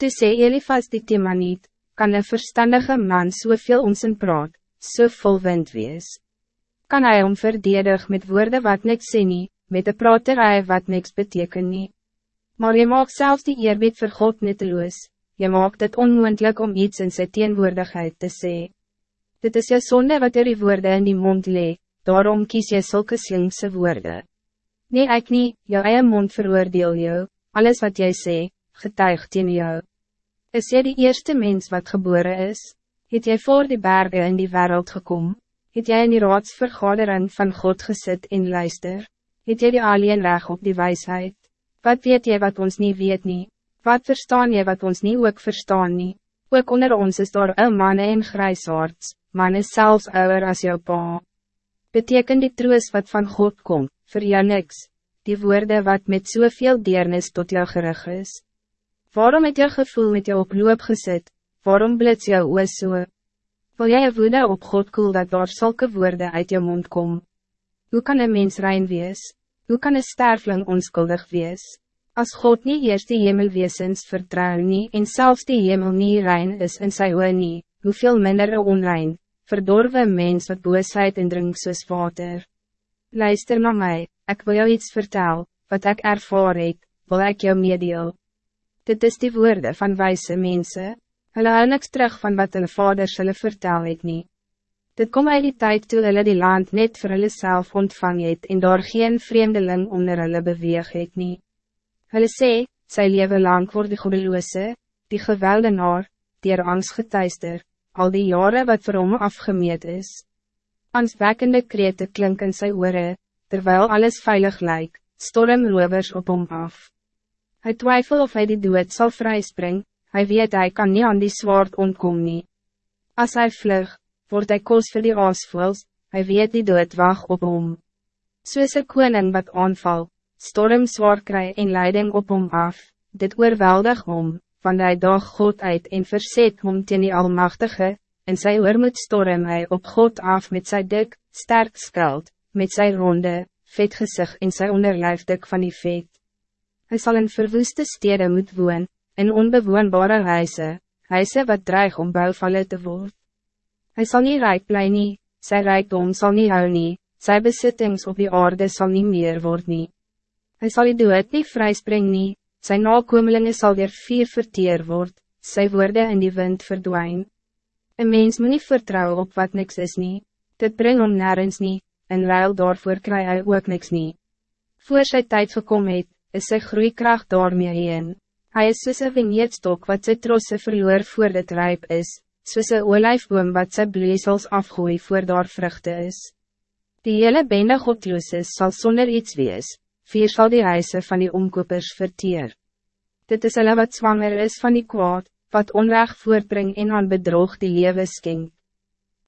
Toe sê Elifas die Timaniet, kan een verstandige man soveel om zijn praat, so vol wind wees? Kan hij om verdedig met woorden wat niks sê nie, met de praterij wat niks beteken nie? Maar je maakt zelfs die eerbied vir God nutteloos, je maakt het onmoendlik om iets in zijn teenwoordigheid te sê. Dit is je zonde wat er die woorden in die mond lee, daarom kies je zulke slinkse woorden. Nee, ik niet, jou eie mond veroordeel jou, alles wat jij sê, getuigt in jou. Is jy die eerste mens wat geboren is? Het jy voor die bergen in die wereld gekomen? Het jy in die raadsvergadering van God gezet in luister? Het jy die alien reg op die wijsheid? Wat weet jy wat ons niet weet nie? Wat verstaan jy wat ons niet ook verstaan nie? Ook onder ons is daar een man en grijsaards, man is zelfs ouder als jou pa. Beteken die troos wat van God komt, voor jou niks, die woorden wat met zoveel deernis tot jou gerig is? Waarom het jou gevoel met jou op loop gezet? Waarom blits jou oor so? Wil jy een woede op God koel dat daar zulke woorden uit jou mond kom? Hoe kan een mens rein wees? Hoe kan een sterfling onskuldig wees? Als God niet eerst die hemelweesens vertrouw nie en zelfs die hemel niet rein is in sy oor nie, hoeveel minder een onrein, verdorwe mens wat boosheid en drink soos water. Luister naar mij, ik wil jou iets vertellen, wat ik ervaar het, wil ik jou meedeel. Dit is die woorden van wijze mensen. Hulle hou niks terug van wat hulle vaders hulle vertel het nie. Dit kom uit die tijd toe hulle die land net vir hulle self ontvang het en daar geen vreemdeling onder hulle beweeg het nie. Hulle sê, sy leven lang word die goedeloose, die geweldenaar, die er angst getuister, al die jaren wat vir hom afgemeet is. Angstwekkende krete klink in sy oore, terwijl alles veilig lijkt, storm rovers op hom af. Hij twijfelt of hij die dood zal vrijspringen, hij weet hij kan niet aan die zwaard ontkomen. Als hij vlug, wordt hij koos voor die aasvoels, hij weet die dood wacht op hom. Soos een koning wat aanval, storm zwaar kry en leiding op hom af, dit oorweldig hom, van die dag God uit en verzet hom teen die Almachtige, en sy oormoed storm hy op God af met zijn dik, sterk skuld, met zijn ronde, vet gezicht en sy onderlijfdik van die vet. Hij zal in verwoeste steden moet woon, in onbewoonbare huise, huise wat dreig om bouwvallen te worden. Hij zal niet rijk blij nie, sy rijkdom zal niet hou nie, sy besittings op die aarde zal niet meer worden nie. Hy sal die dood nie vryspring nie, sy nakomelinge sal weer vier verteer word, sy woorden in die wind verdwijn. Een mens moet niet vertrouwen op wat niks is nie, dit bring om nergens nie, en ruil daarvoor kry hy ook niks nie. Voor sy tijd gekomen het, is sy groeikracht daarmee heen. Hy is soos een vineetstok wat sy trosse verloor voor dit rijp is, soos een olijfboom wat sy bleesels afgooi voor daar vruchte is. Die hele bende godlooses sal zonder iets wees, vier sal die huise van die omkopers verteer. Dit is hulle wat zwanger is van die kwaad, wat onrecht voortbring en aan bedrog die lewe skenk.